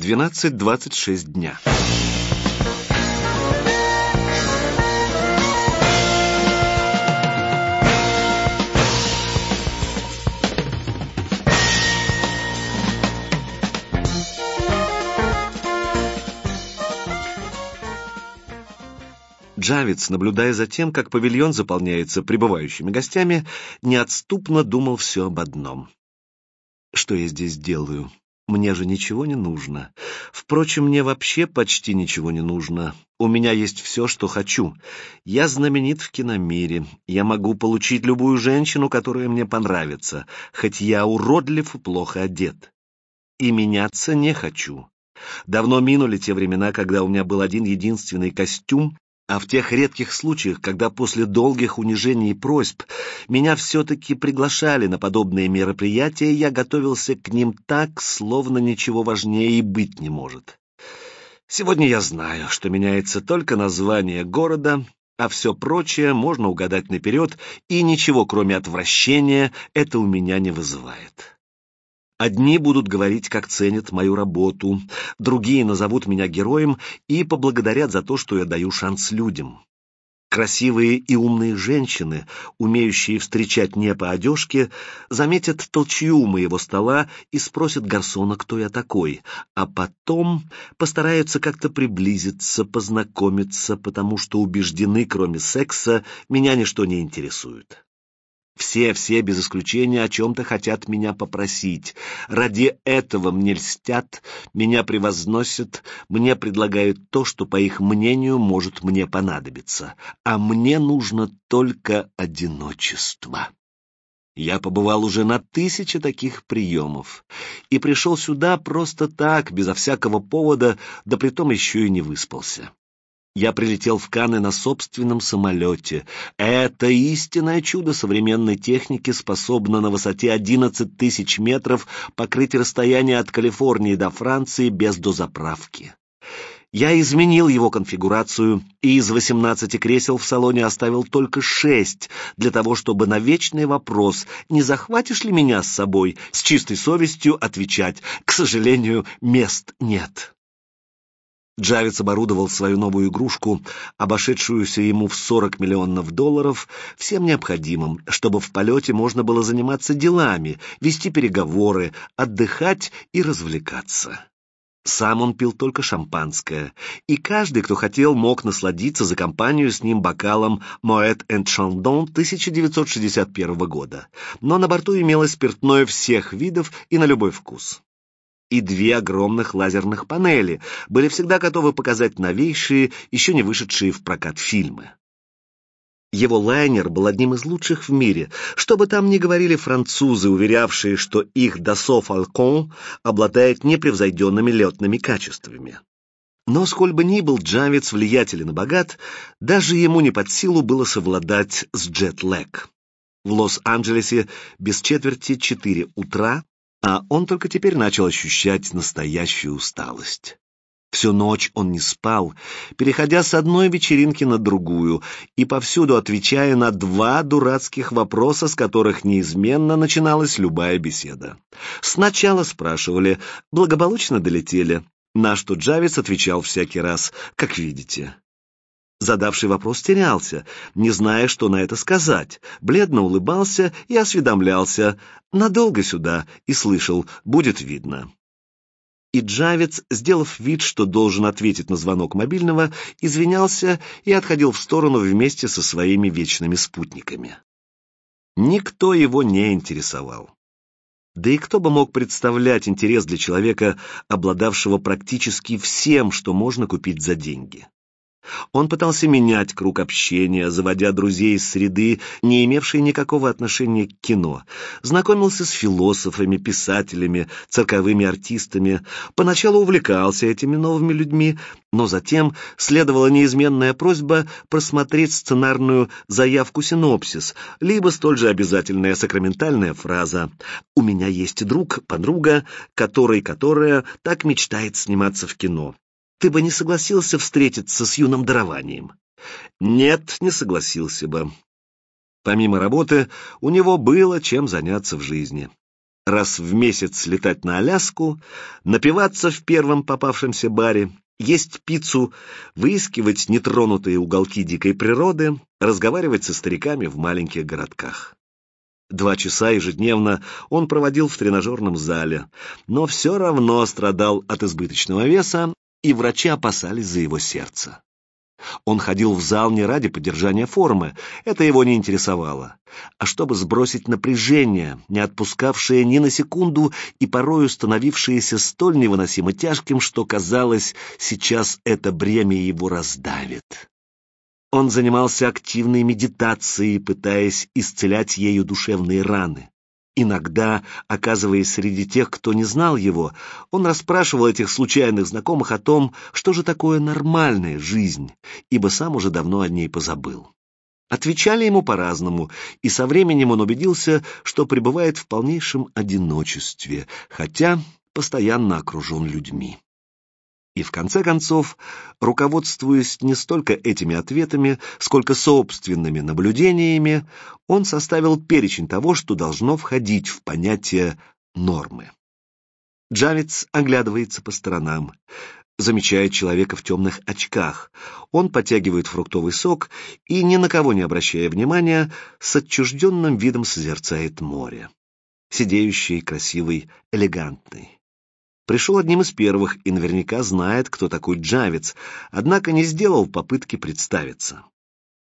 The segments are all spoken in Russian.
12.26 дня. Джавец, наблюдая за тем, как павильон заполняется прибывающими гостями, неотступно думал все об одном. Что я здесь делаю? Мне же ничего не нужно. Впрочем, мне вообще почти ничего не нужно. У меня есть все, что хочу. Я знаменит в киномире. Я могу получить любую женщину, которая мне понравится, хоть я уродлив и плохо одет. И меняться не хочу. Давно минули те времена, когда у меня был один единственный костюм, а в тех редких случаях, когда после долгих унижений и просьб меня все-таки приглашали на подобные мероприятия, я готовился к ним так, словно ничего важнее и быть не может. Сегодня я знаю, что меняется только название города, а все прочее можно угадать наперед, и ничего, кроме отвращения, это у меня не вызывает. Одни будут говорить, как ценят мою работу, другие назовут меня героем и поблагодарят за то, что я даю шанс людям. Красивые и умные женщины, умеющие встречать не по одежке, заметят толчью моего стола и спросят гарсона, кто я такой, а потом постараются как-то приблизиться, познакомиться, потому что убеждены, кроме секса, меня ничто не интересует. Все, все без исключения о чем-то хотят меня попросить. Ради этого мне льстят, меня превозносят, мне предлагают то, что, по их мнению, может мне понадобиться. А мне нужно только одиночество. Я побывал уже на тысяче таких приемов и пришел сюда просто так, безо всякого повода, да притом еще и не выспался. Я прилетел в Канны на собственном самолете. Это истинное чудо современной техники способно на высоте 11 тысяч метров покрыть расстояние от Калифорнии до Франции без дозаправки. Я изменил его конфигурацию и из 18 кресел в салоне оставил только 6, для того, чтобы на вечный вопрос «Не захватишь ли меня с собой?» с чистой совестью отвечать «К сожалению, мест нет». Джавец оборудовал свою новую игрушку, обошедшуюся ему в 40 миллионов долларов, всем необходимым, чтобы в полете можно было заниматься делами, вести переговоры, отдыхать и развлекаться. Сам он пил только шампанское, и каждый, кто хотел, мог насладиться за компанию с ним бокалом Moet and Chandon 1961 года. Но на борту имелось спиртное всех видов и на любой вкус и две огромных лазерных панели, были всегда готовы показать новейшие, еще не вышедшие в прокат фильмы. Его лайнер был одним из лучших в мире, что бы там ни говорили французы, уверявшие, что их Dassault Falcon обладает непревзойденными летными качествами. Но сколь бы ни был Джавец влиятелен и богат, даже ему не под силу было совладать с джетлэг. В Лос-Анджелесе без четверти четыре утра а он только теперь начал ощущать настоящую усталость. Всю ночь он не спал, переходя с одной вечеринки на другую и повсюду отвечая на два дурацких вопроса, с которых неизменно начиналась любая беседа. Сначала спрашивали, благополучно долетели, на что Джавис отвечал всякий раз, как видите. Задавший вопрос терялся, не зная, что на это сказать, бледно улыбался и осведомлялся «надолго сюда» и слышал «будет видно». И Джавец, сделав вид, что должен ответить на звонок мобильного, извинялся и отходил в сторону вместе со своими вечными спутниками. Никто его не интересовал. Да и кто бы мог представлять интерес для человека, обладавшего практически всем, что можно купить за деньги? Он пытался менять круг общения, заводя друзей из среды, не имевшей никакого отношения к кино. Знакомился с философами, писателями, цирковыми артистами. Поначалу увлекался этими новыми людьми, но затем следовала неизменная просьба просмотреть сценарную заявку-синопсис, либо столь же обязательная сакраментальная фраза «У меня есть друг, подруга, который-которая так мечтает сниматься в кино» ты бы не согласился встретиться с юным дарованием? Нет, не согласился бы. Помимо работы, у него было чем заняться в жизни. раз в месяц летать на Аляску, напиваться в первом попавшемся баре, есть пиццу, выискивать нетронутые уголки дикой природы, разговаривать со стариками в маленьких городках. Два часа ежедневно он проводил в тренажерном зале, но все равно страдал от избыточного веса, и врачи опасались за его сердце. Он ходил в зал не ради поддержания формы, это его не интересовало, а чтобы сбросить напряжение, не отпускавшее ни на секунду и порою становившееся столь невыносимо тяжким, что казалось, сейчас это бремя его раздавит. Он занимался активной медитацией, пытаясь исцелять ею душевные раны. Иногда, оказываясь среди тех, кто не знал его, он расспрашивал этих случайных знакомых о том, что же такое нормальная жизнь, ибо сам уже давно о ней позабыл. Отвечали ему по-разному, и со временем он убедился, что пребывает в полнейшем одиночестве, хотя постоянно окружен людьми. И в конце концов, руководствуясь не столько этими ответами, сколько собственными наблюдениями, он составил перечень того, что должно входить в понятие нормы. Джавец оглядывается по сторонам, замечает человека в темных очках. Он подтягивает фруктовый сок и, ни на кого не обращая внимания, с отчужденным видом созерцает море. Сидеющий, красивый, элегантный пришел одним из первых и наверняка знает, кто такой Джавец, однако не сделал попытки представиться.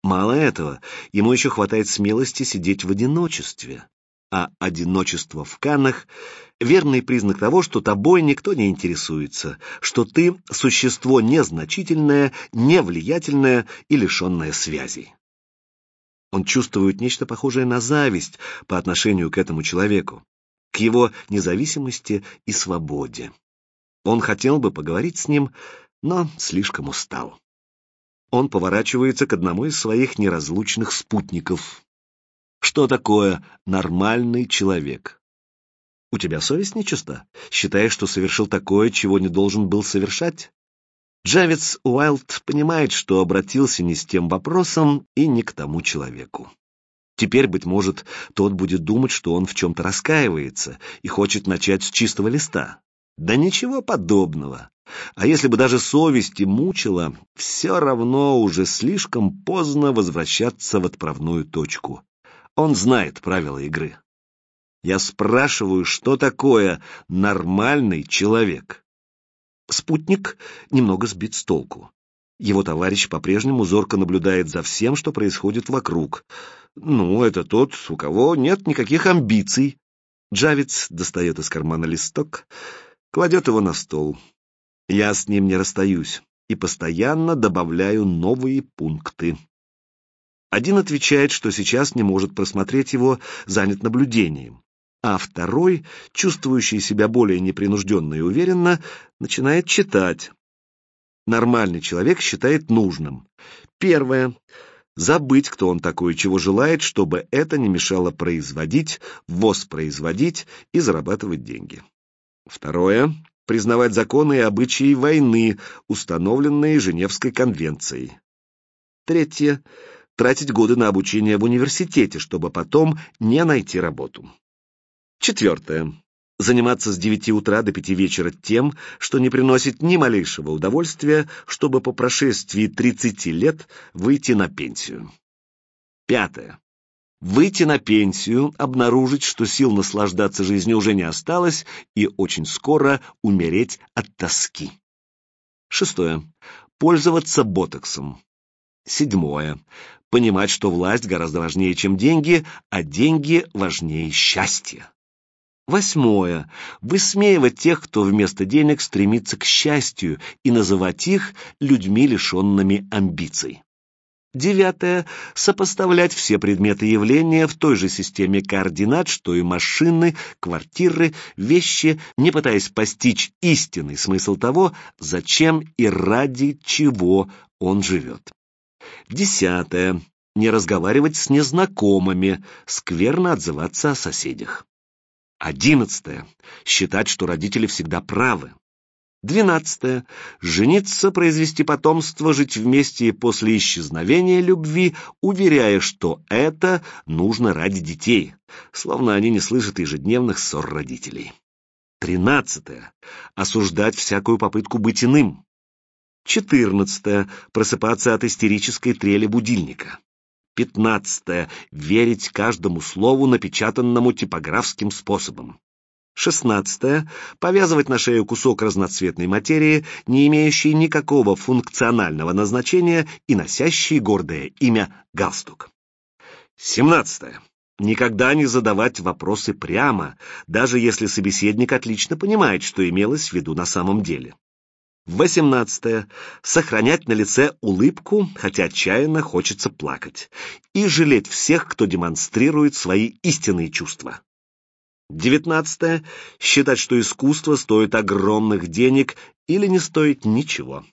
Мало этого, ему еще хватает смелости сидеть в одиночестве. А одиночество в Каннах — верный признак того, что тобой никто не интересуется, что ты — существо незначительное, невлиятельное и лишенное связей. Он чувствует нечто похожее на зависть по отношению к этому человеку к его независимости и свободе. Он хотел бы поговорить с ним, но слишком устал. Он поворачивается к одному из своих неразлучных спутников. Что такое нормальный человек? У тебя совесть нечиста? Считаешь, что совершил такое, чего не должен был совершать? Джавец Уайлд понимает, что обратился не с тем вопросом и не к тому человеку. Теперь, быть может, тот будет думать, что он в чем-то раскаивается и хочет начать с чистого листа. Да ничего подобного. А если бы даже совесть и мучила, все равно уже слишком поздно возвращаться в отправную точку. Он знает правила игры. Я спрашиваю, что такое нормальный человек? Спутник немного сбит с толку. Его товарищ по-прежнему зорко наблюдает за всем, что происходит вокруг. Ну, это тот, у кого нет никаких амбиций. Джавец достает из кармана листок, кладет его на стол. Я с ним не расстаюсь и постоянно добавляю новые пункты. Один отвечает, что сейчас не может просмотреть его, занят наблюдением, а второй, чувствующий себя более непринужденно и уверенно, начинает читать. Нормальный человек считает нужным. Первое забыть, кто он такой и чего желает, чтобы это не мешало производить, воспроизводить и зарабатывать деньги. Второе — признавать законы и обычаи войны, установленные Женевской конвенцией. Третье — тратить годы на обучение в университете, чтобы потом не найти работу. Четвертое заниматься с девяти утра до пяти вечера тем, что не приносит ни малейшего удовольствия, чтобы по прошествии тридцати лет выйти на пенсию. Пятое. Выйти на пенсию, обнаружить, что сил наслаждаться жизнью уже не осталось, и очень скоро умереть от тоски. Шестое. Пользоваться ботоксом. Седьмое. Понимать, что власть гораздо важнее, чем деньги, а деньги важнее счастья. Восьмое. Высмеивать тех, кто вместо денег стремится к счастью, и называть их людьми, лишенными амбиций. Девятое. Сопоставлять все предметы явления в той же системе координат, что и машины, квартиры, вещи, не пытаясь постичь истинный смысл того, зачем и ради чего он живет. Десятое. Не разговаривать с незнакомыми, скверно отзываться о соседях. Одиннадцатое. Считать, что родители всегда правы. Двенадцатое. Жениться, произвести потомство, жить вместе после исчезновения любви, уверяя, что это нужно ради детей, словно они не слышат ежедневных ссор родителей. Тринадцатое. Осуждать всякую попытку быть иным. Четырнадцатое. Просыпаться от истерической трели будильника. Пятнадцатое. Верить каждому слову, напечатанному типографским способом. Шестнадцатое. Повязывать на шею кусок разноцветной материи, не имеющий никакого функционального назначения и носящий гордое имя галстук. Семнадцатое. Никогда не задавать вопросы прямо, даже если собеседник отлично понимает, что имелось в виду на самом деле. Восемнадцатое. Сохранять на лице улыбку, хотя отчаянно хочется плакать, и жалеть всех, кто демонстрирует свои истинные чувства. Девятнадцатое. Считать, что искусство стоит огромных денег или не стоит ничего.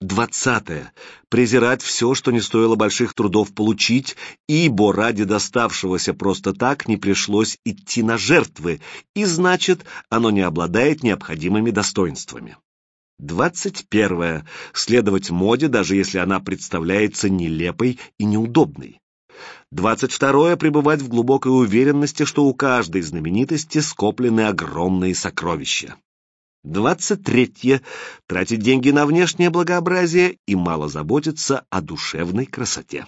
Двадцатое. Презирать все, что не стоило больших трудов получить, ибо ради доставшегося просто так не пришлось идти на жертвы, и значит, оно не обладает необходимыми достоинствами. Двадцать первое. Следовать моде, даже если она представляется нелепой и неудобной. Двадцать второе. Пребывать в глубокой уверенности, что у каждой знаменитости скоплены огромные сокровища. Двадцать третье. Тратить деньги на внешнее благообразие и мало заботиться о душевной красоте.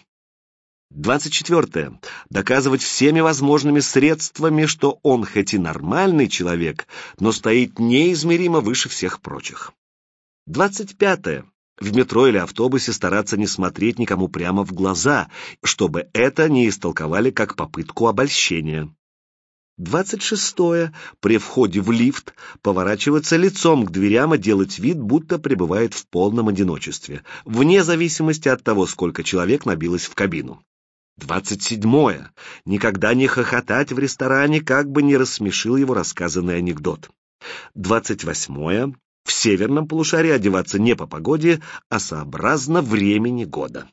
Двадцать четвертое. Доказывать всеми возможными средствами, что он хоть и нормальный человек, но стоит неизмеримо выше всех прочих. Двадцать пятое. В метро или автобусе стараться не смотреть никому прямо в глаза, чтобы это не истолковали как попытку обольщения. Двадцать шестое. При входе в лифт поворачиваться лицом к дверям и делать вид, будто пребывает в полном одиночестве, вне зависимости от того, сколько человек набилось в кабину. Двадцать седьмое. Никогда не хохотать в ресторане, как бы не рассмешил его рассказанный анекдот. Двадцать восьмое в северном полушарии одеваться не по погоде, а сообразно времени года.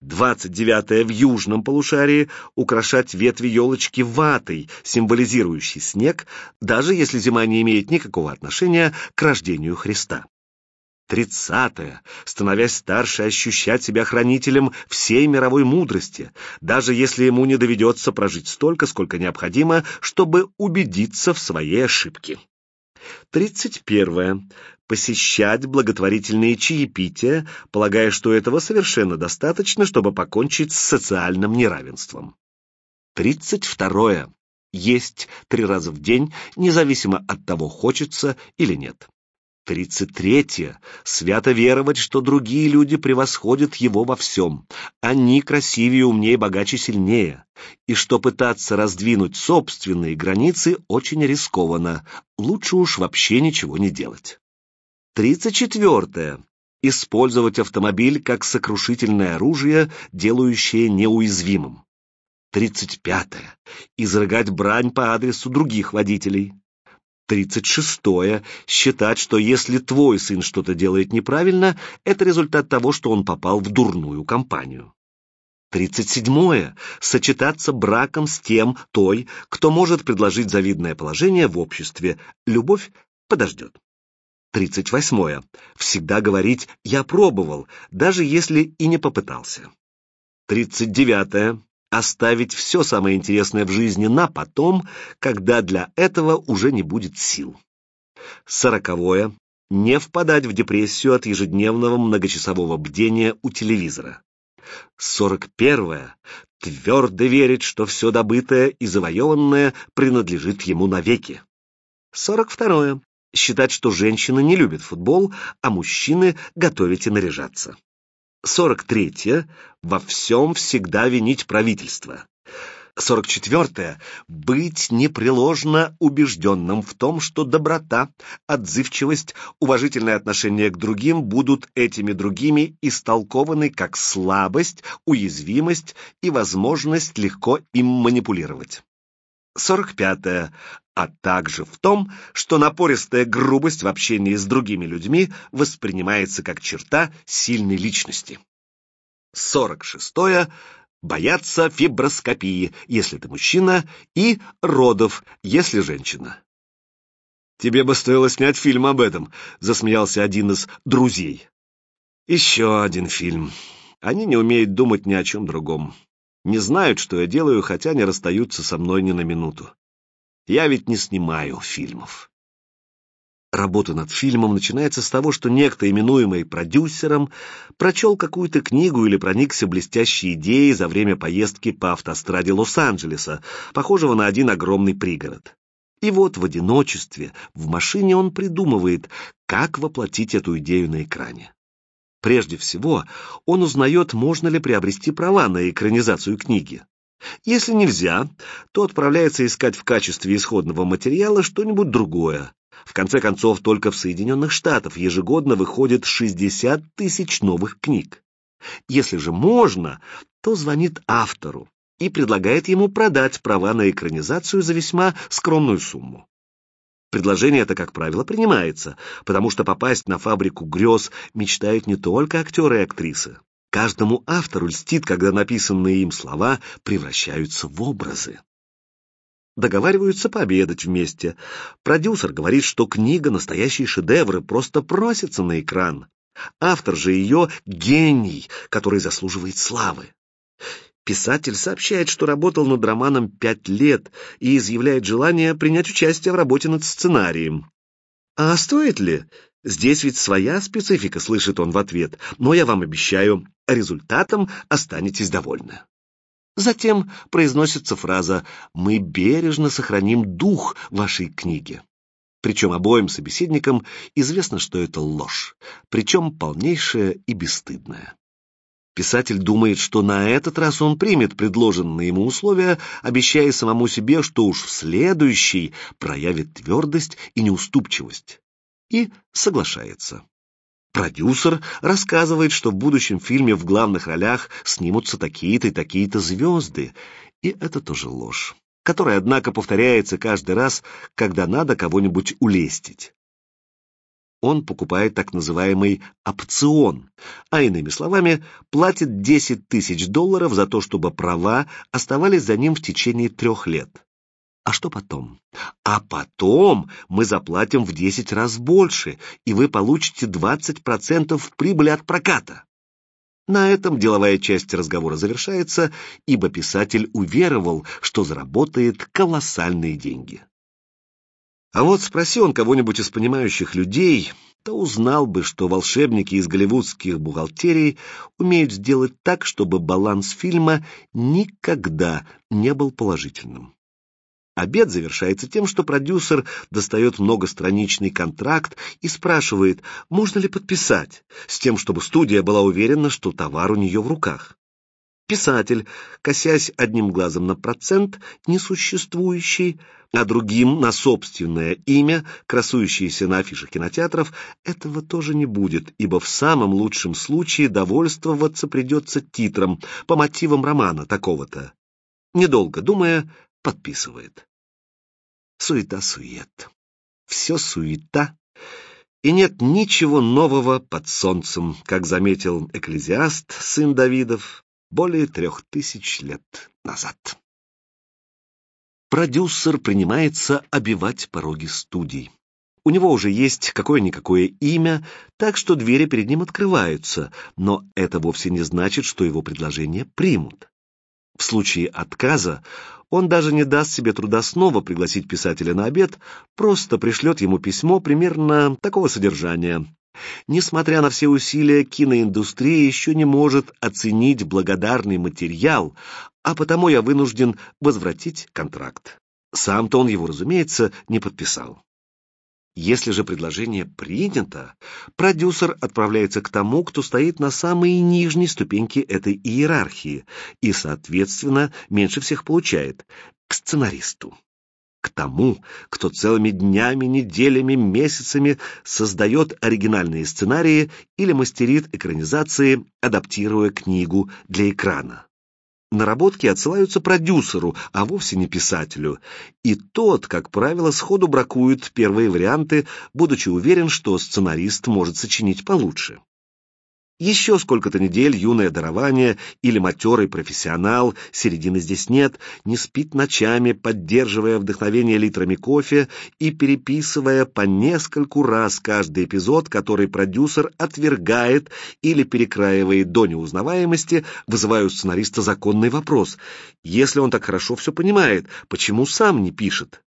29 в южном полушарии украшать ветви елочки ватой, символизирующей снег, даже если зима не имеет никакого отношения к рождению Христа. 30 становясь старше, ощущать себя хранителем всей мировой мудрости, даже если ему не доведется прожить столько, сколько необходимо, чтобы убедиться в своей ошибке. Тридцать первое. Посещать благотворительные чаепития, полагая, что этого совершенно достаточно, чтобы покончить с социальным неравенством. Тридцать второе. Есть три раза в день, независимо от того, хочется или нет. Тридцать третье. Свято веровать, что другие люди превосходят его во всем. Они красивее, умнее, богаче, сильнее. И что пытаться раздвинуть собственные границы очень рискованно. Лучше уж вообще ничего не делать. Тридцать четвертое. Использовать автомобиль как сокрушительное оружие, делающее неуязвимым. Тридцать пятое. Изрыгать брань по адресу других водителей. Тридцать шестое. Считать, что если твой сын что-то делает неправильно, это результат того, что он попал в дурную компанию. Тридцать седьмое. Сочетаться браком с тем, той, кто может предложить завидное положение в обществе. Любовь подождет. Тридцать восьмое. Всегда говорить «я пробовал», даже если и не попытался. Тридцать девятое оставить все самое интересное в жизни на потом, когда для этого уже не будет сил. Сороковое. Не впадать в депрессию от ежедневного многочасового бдения у телевизора. Сорок первое. Твердо верить, что все добытое и завоеванное принадлежит ему навеки. Сорок второе. Считать, что женщины не любят футбол, а мужчины готовить и наряжаться. 43. Во всем всегда винить правительство. 44. Быть непреложно убежденным в том, что доброта, отзывчивость, уважительное отношение к другим будут этими другими истолкованы как слабость, уязвимость и возможность легко им манипулировать. 45 а также в том, что напористая грубость в общении с другими людьми воспринимается как черта сильной личности. 46. Бояться фиброскопии, если ты мужчина, и родов, если женщина. «Тебе бы стоило снять фильм об этом», — засмеялся один из друзей. «Еще один фильм. Они не умеют думать ни о чем другом. Не знают, что я делаю, хотя не расстаются со мной ни на минуту. Я ведь не снимаю фильмов». Работа над фильмом начинается с того, что некто, именуемый продюсером, прочел какую-то книгу или проникся блестящей идеей за время поездки по автостраде Лос-Анджелеса, похожего на один огромный пригород. И вот в одиночестве, в машине он придумывает, как воплотить эту идею на экране. Прежде всего, он узнает, можно ли приобрести права на экранизацию книги. Если нельзя, то отправляется искать в качестве исходного материала что-нибудь другое, в конце концов, только в Соединенных Штатах ежегодно выходит 60 тысяч новых книг. Если же можно, то звонит автору и предлагает ему продать права на экранизацию за весьма скромную сумму. Предложение это, как правило, принимается, потому что попасть на фабрику грез мечтают не только актеры и актрисы. Каждому автору льстит, когда написанные им слова превращаются в образы договариваются пообедать вместе. Продюсер говорит, что книга — настоящий шедевр и просто просится на экран. Автор же ее — гений, который заслуживает славы. Писатель сообщает, что работал над романом пять лет и изъявляет желание принять участие в работе над сценарием. «А стоит ли? Здесь ведь своя специфика», — слышит он в ответ, «но я вам обещаю, результатом останетесь довольны». Затем произносится фраза «Мы бережно сохраним дух вашей книги». Причем обоим собеседникам известно, что это ложь, причем полнейшая и бесстыдная. Писатель думает, что на этот раз он примет предложенные ему условия, обещая самому себе, что уж в следующий проявит твердость и неуступчивость. И соглашается. Продюсер рассказывает, что в будущем фильме в главных ролях снимутся такие-то и такие-то звезды, и это тоже ложь, которая, однако, повторяется каждый раз, когда надо кого-нибудь улестить. Он покупает так называемый опцион, а иными словами, платит 10 тысяч долларов за то, чтобы права оставались за ним в течение трех лет. А что потом? А потом мы заплатим в 10 раз больше, и вы получите 20% прибыли от проката. На этом деловая часть разговора завершается, ибо писатель уверовал, что заработает колоссальные деньги. А вот спроси он кого-нибудь из понимающих людей, то узнал бы, что волшебники из голливудских бухгалтерий умеют сделать так, чтобы баланс фильма никогда не был положительным. Обед завершается тем, что продюсер достает многостраничный контракт и спрашивает, можно ли подписать, с тем, чтобы студия была уверена, что товар у нее в руках. Писатель, косясь одним глазом на процент, несуществующий, а другим на собственное имя, красующееся на афишах кинотеатров, этого тоже не будет, ибо в самом лучшем случае довольствоваться придется титром по мотивам романа такого-то. Недолго думая, подписывает. Суета-сует. Все суета, и нет ничего нового под солнцем, как заметил экклезиаст, сын Давидов, более трех тысяч лет назад. Продюсер принимается обивать пороги студий. У него уже есть какое-никакое имя, так что двери перед ним открываются, но это вовсе не значит, что его предложение примут. В случае отказа он даже не даст себе труда снова пригласить писателя на обед, просто пришлет ему письмо примерно такого содержания. Несмотря на все усилия, киноиндустрия еще не может оценить благодарный материал, а потому я вынужден возвратить контракт. Сам-то он его, разумеется, не подписал. Если же предложение принято, продюсер отправляется к тому, кто стоит на самой нижней ступеньке этой иерархии и, соответственно, меньше всех получает, к сценаристу. К тому, кто целыми днями, неделями, месяцами создает оригинальные сценарии или мастерит экранизации, адаптируя книгу для экрана. Наработки отсылаются продюсеру, а вовсе не писателю, и тот, как правило, сходу бракует первые варианты, будучи уверен, что сценарист может сочинить получше. Еще сколько-то недель юное дарование или матерый профессионал, середины здесь нет, не спит ночами, поддерживая вдохновение литрами кофе и переписывая по нескольку раз каждый эпизод, который продюсер отвергает или перекраивает до неузнаваемости, вызывая у сценариста законный вопрос. Если он так хорошо все понимает, почему сам не пишет?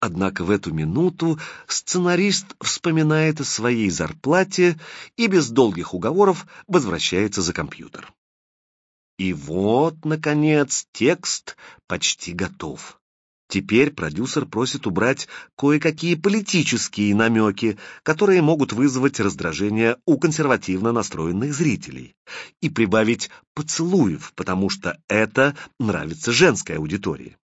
Однако в эту минуту сценарист вспоминает о своей зарплате и без долгих уговоров возвращается за компьютер. И вот, наконец, текст почти готов. Теперь продюсер просит убрать кое-какие политические намеки, которые могут вызвать раздражение у консервативно настроенных зрителей, и прибавить поцелуев, потому что это нравится женской аудитории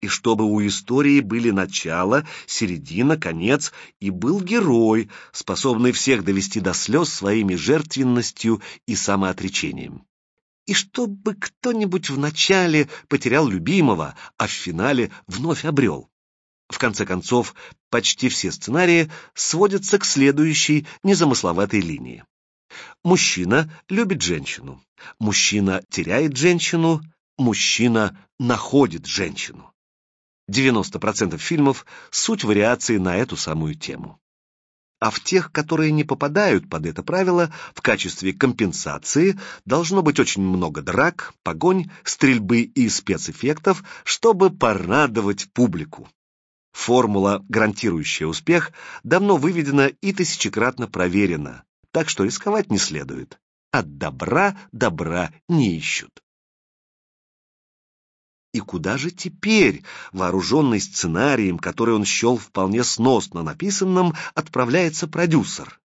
и чтобы у истории были начало, середина, конец, и был герой, способный всех довести до слез своими жертвенностью и самоотречением. И чтобы кто-нибудь в начале потерял любимого, а в финале вновь обрел. В конце концов, почти все сценарии сводятся к следующей незамысловатой линии. Мужчина любит женщину, мужчина теряет женщину, мужчина находит женщину. 90% фильмов — суть вариации на эту самую тему. А в тех, которые не попадают под это правило, в качестве компенсации должно быть очень много драк, погонь, стрельбы и спецэффектов, чтобы порадовать публику. Формула, гарантирующая успех, давно выведена и тысячекратно проверена, так что рисковать не следует. От добра добра не ищут. И куда же теперь, вооруженный сценарием, который он счел вполне сносно написанным, отправляется продюсер?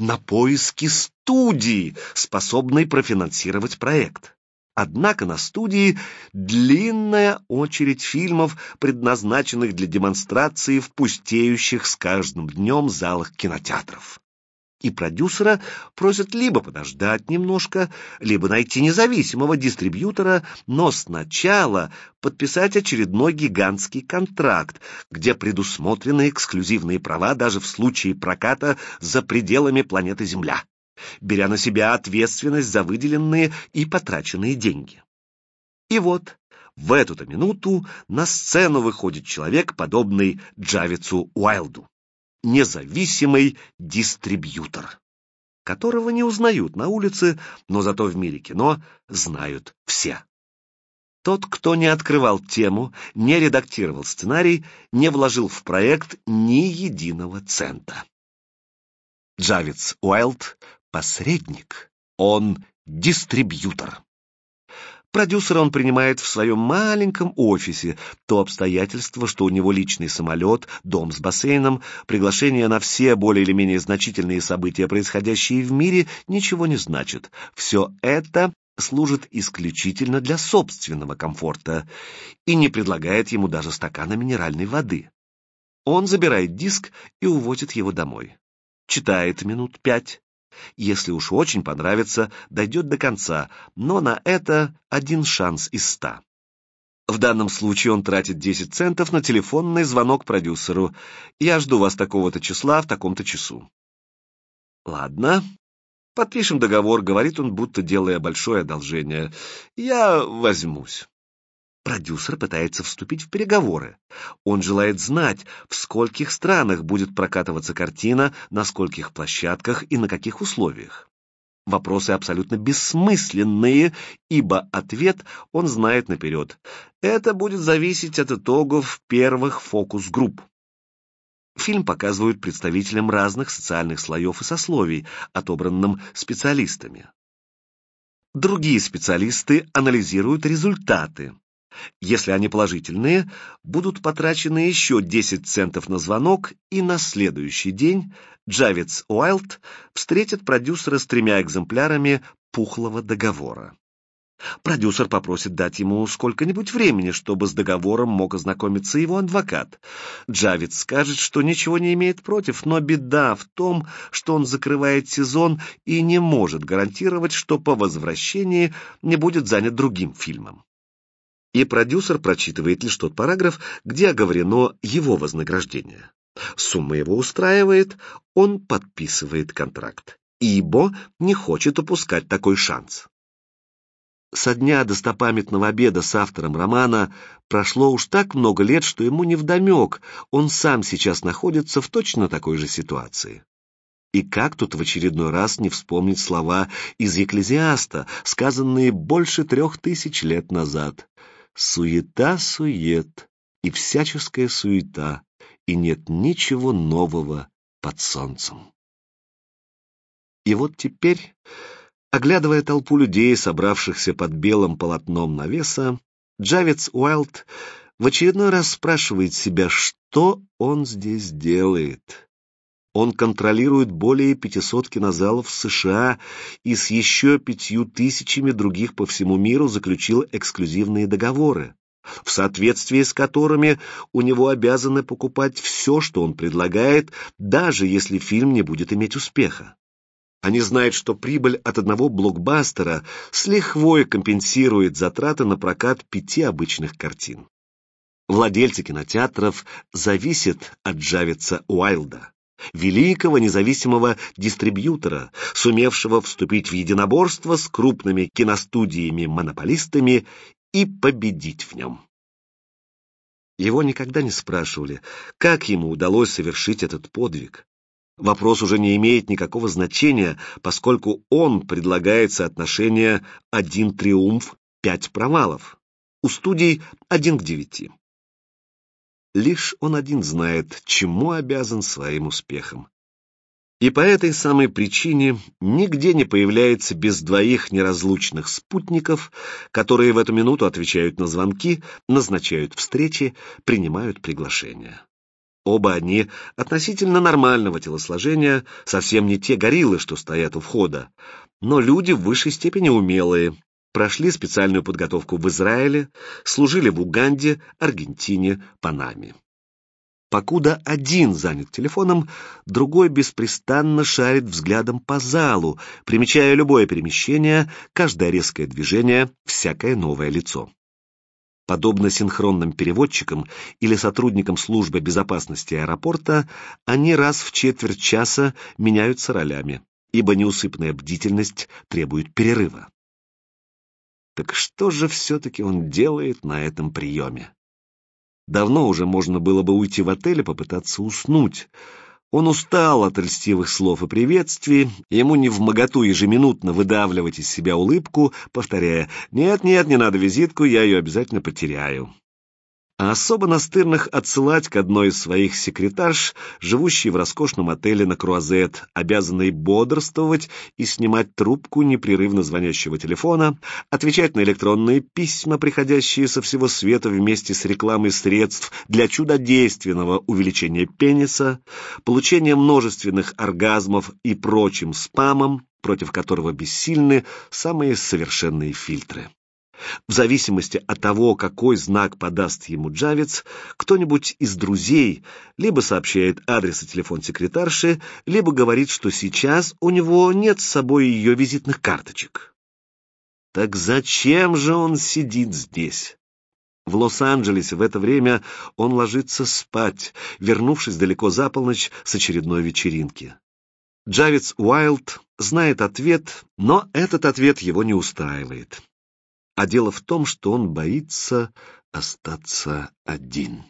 На поиски студии, способной профинансировать проект. Однако на студии длинная очередь фильмов, предназначенных для демонстрации в пустеющих с каждым днем залах кинотеатров и продюсера просят либо подождать немножко, либо найти независимого дистрибьютора, но сначала подписать очередной гигантский контракт, где предусмотрены эксклюзивные права даже в случае проката за пределами планеты Земля, беря на себя ответственность за выделенные и потраченные деньги. И вот в эту-то минуту на сцену выходит человек, подобный Джавицу Уайлду независимый дистрибьютор, которого не узнают на улице, но зато в мире кино знают все. Тот, кто не открывал тему, не редактировал сценарий, не вложил в проект ни единого цента. Джавиц Уайлд — посредник, он дистрибьютор. Продюсера он принимает в своем маленьком офисе. То обстоятельство, что у него личный самолет, дом с бассейном, приглашение на все более или менее значительные события, происходящие в мире, ничего не значит. Все это служит исключительно для собственного комфорта и не предлагает ему даже стакана минеральной воды. Он забирает диск и увозит его домой. Читает минут пять, если уж очень понравится, дойдет до конца, но на это один шанс из ста. В данном случае он тратит 10 центов на телефонный звонок продюсеру. «Я жду вас такого-то числа в таком-то часу». «Ладно. Подпишем договор», — говорит он, будто делая большое одолжение. «Я возьмусь». Продюсер пытается вступить в переговоры. Он желает знать, в скольких странах будет прокатываться картина, на скольких площадках и на каких условиях. Вопросы абсолютно бессмысленные, ибо ответ он знает наперед. Это будет зависеть от итогов первых фокус-групп. Фильм показывают представителям разных социальных слоев и сословий, отобранным специалистами. Другие специалисты анализируют результаты. Если они положительные, будут потрачены еще 10 центов на звонок, и на следующий день Джавец Уайлд встретит продюсера с тремя экземплярами пухлого договора. Продюсер попросит дать ему сколько-нибудь времени, чтобы с договором мог ознакомиться его адвокат. Джавид скажет, что ничего не имеет против, но беда в том, что он закрывает сезон и не может гарантировать, что по возвращении не будет занят другим фильмом и продюсер прочитывает лишь тот параграф, где оговорено его вознаграждение. Сумма его устраивает, он подписывает контракт. Ибо не хочет упускать такой шанс. Со дня достопамятного обеда с автором романа прошло уж так много лет, что ему невдомек, он сам сейчас находится в точно такой же ситуации. И как тут в очередной раз не вспомнить слова из Екклезиаста, сказанные больше трех тысяч лет назад? «Суета-сует и всяческая суета, и нет ничего нового под солнцем». И вот теперь Оглядывая толпу людей, собравшихся под белым полотном навеса, Джавец Уайлд в очередной раз спрашивает себя, что он здесь делает. Он контролирует более 500 кинозалов в США и с еще пятью тысячами других по всему миру заключил эксклюзивные договоры, в соответствии с которыми у него обязаны покупать все, что он предлагает, даже если фильм не будет иметь успеха. Они знают, что прибыль от одного блокбастера с лихвой компенсирует затраты на прокат пяти обычных картин. Владельцы кинотеатров зависят от Джавица Уайлда, великого независимого дистрибьютора, сумевшего вступить в единоборство с крупными киностудиями-монополистами и победить в нем. Его никогда не спрашивали, как ему удалось совершить этот подвиг, Вопрос уже не имеет никакого значения, поскольку он предлагает соотношение один триумф, пять провалов. У студий один к девяти. Лишь он один знает, чему обязан своим успехом. И по этой самой причине нигде не появляется без двоих неразлучных спутников, которые в эту минуту отвечают на звонки, назначают встречи, принимают приглашения. Оба они относительно нормального телосложения, совсем не те гориллы, что стоят у входа, но люди в высшей степени умелые, прошли специальную подготовку в Израиле, служили в Уганде, Аргентине, Панаме. Покуда один занят телефоном, другой беспрестанно шарит взглядом по залу, примечая любое перемещение, каждое резкое движение, всякое новое лицо. Подобно синхронным переводчикам или сотрудникам службы безопасности аэропорта, они раз в четверть часа меняются ролями, ибо неусыпная бдительность требует перерыва. Так что же все-таки он делает на этом приеме? Давно уже можно было бы уйти в отель и попытаться уснуть, он устал от льстивых слов и приветствий, ему не в моготу ежеминутно выдавливать из себя улыбку, повторяя «Нет-нет, не надо визитку, я ее обязательно потеряю» а особо настырных отсылать к одной из своих секретарш, живущей в роскошном отеле на Круазет, обязанной бодрствовать и снимать трубку непрерывно звонящего телефона, отвечать на электронные письма, приходящие со всего света вместе с рекламой средств для чудодейственного увеличения пениса, получения множественных оргазмов и прочим спамом, против которого бессильны самые совершенные фильтры. В зависимости от того, какой знак подаст ему Джавец, кто-нибудь из друзей либо сообщает адрес и телефон секретарши, либо говорит, что сейчас у него нет с собой ее визитных карточек. Так зачем же он сидит здесь? В Лос-Анджелесе в это время он ложится спать, вернувшись далеко за полночь с очередной вечеринки. Джавец Уайлд знает ответ, но этот ответ его не устраивает а дело в том, что он боится остаться один.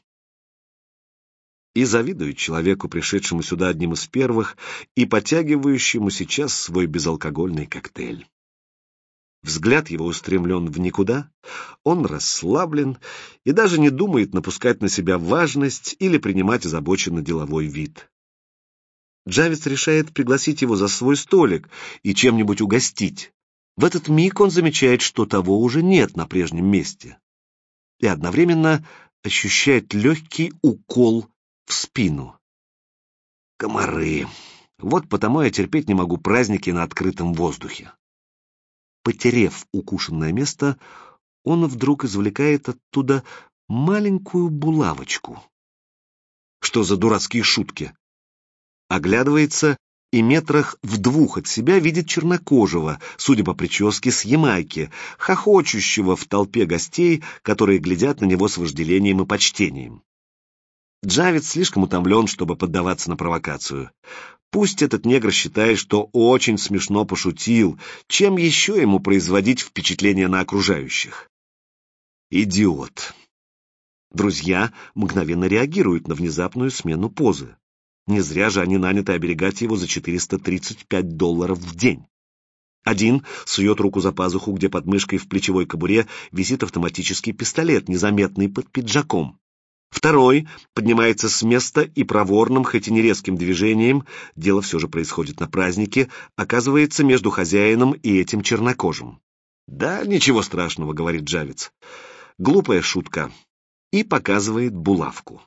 И завидует человеку, пришедшему сюда одним из первых и потягивающему сейчас свой безалкогольный коктейль. Взгляд его устремлен в никуда, он расслаблен и даже не думает напускать на себя важность или принимать озабоченно деловой вид. Джавец решает пригласить его за свой столик и чем-нибудь угостить, в этот миг он замечает, что того уже нет на прежнем месте, и одновременно ощущает легкий укол в спину. Комары. Вот потому я терпеть не могу праздники на открытом воздухе. Потерев укушенное место, он вдруг извлекает оттуда маленькую булавочку. Что за дурацкие шутки? Оглядывается и метрах в двух от себя видит чернокожего, судя по прическе, с Ямайки, хохочущего в толпе гостей, которые глядят на него с вожделением и почтением. Джавид слишком утомлен, чтобы поддаваться на провокацию. Пусть этот негр считает, что очень смешно пошутил, чем еще ему производить впечатление на окружающих? Идиот. Друзья мгновенно реагируют на внезапную смену позы. Не зря же они наняты оберегать его за 435 долларов в день. Один сует руку за пазуху, где под мышкой в плечевой кобуре висит автоматический пистолет, незаметный под пиджаком. Второй поднимается с места и проворным, хоть и не резким движением, дело все же происходит на празднике, оказывается между хозяином и этим чернокожим. «Да, ничего страшного», — говорит Джавец. «Глупая шутка». И показывает булавку.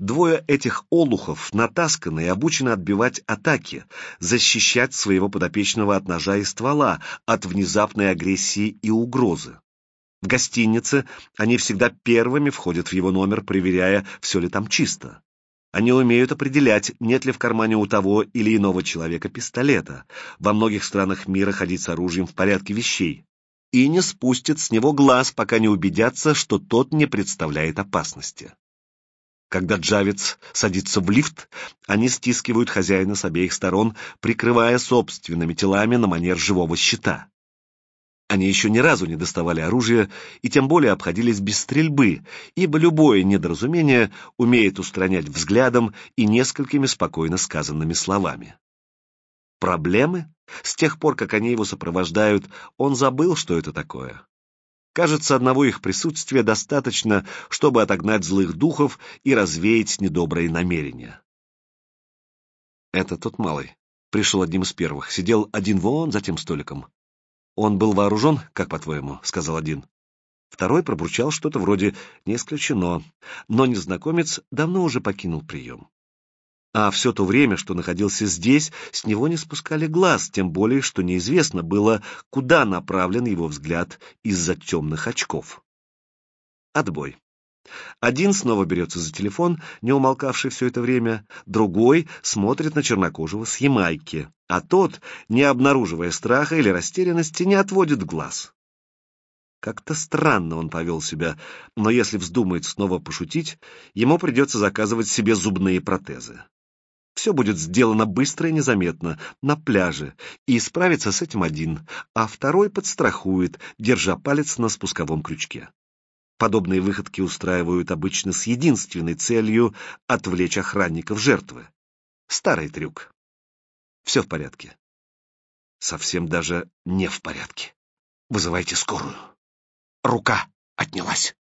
Двое этих олухов натасканы и обучены отбивать атаки, защищать своего подопечного от ножа и ствола, от внезапной агрессии и угрозы. В гостинице они всегда первыми входят в его номер, проверяя, все ли там чисто. Они умеют определять, нет ли в кармане у того или иного человека пистолета. Во многих странах мира ходить с оружием в порядке вещей. И не спустят с него глаз, пока не убедятся, что тот не представляет опасности. Когда Джавец садится в лифт, они стискивают хозяина с обеих сторон, прикрывая собственными телами на манер живого щита. Они еще ни разу не доставали оружие и тем более обходились без стрельбы, ибо любое недоразумение умеет устранять взглядом и несколькими спокойно сказанными словами. Проблемы? С тех пор, как они его сопровождают, он забыл, что это такое. Кажется, одного их присутствия достаточно, чтобы отогнать злых духов и развеять недобрые намерения. Это тот малый. Пришел одним из первых. Сидел один вон за тем столиком. «Он был вооружен, как по-твоему?» — сказал один. Второй пробурчал что-то вроде «не исключено», но незнакомец давно уже покинул прием. А все то время, что находился здесь, с него не спускали глаз, тем более, что неизвестно было, куда направлен его взгляд из-за темных очков. Отбой. Один снова берется за телефон, не умолкавший все это время, другой смотрит на чернокожего с Ямайки, а тот, не обнаруживая страха или растерянности, не отводит глаз. Как-то странно он повел себя, но если вздумает снова пошутить, ему придется заказывать себе зубные протезы. Все будет сделано быстро и незаметно, на пляже, и справится с этим один, а второй подстрахует, держа палец на спусковом крючке. Подобные выходки устраивают обычно с единственной целью отвлечь охранников жертвы. Старый трюк. Все в порядке. Совсем даже не в порядке. Вызывайте скорую. Рука отнялась.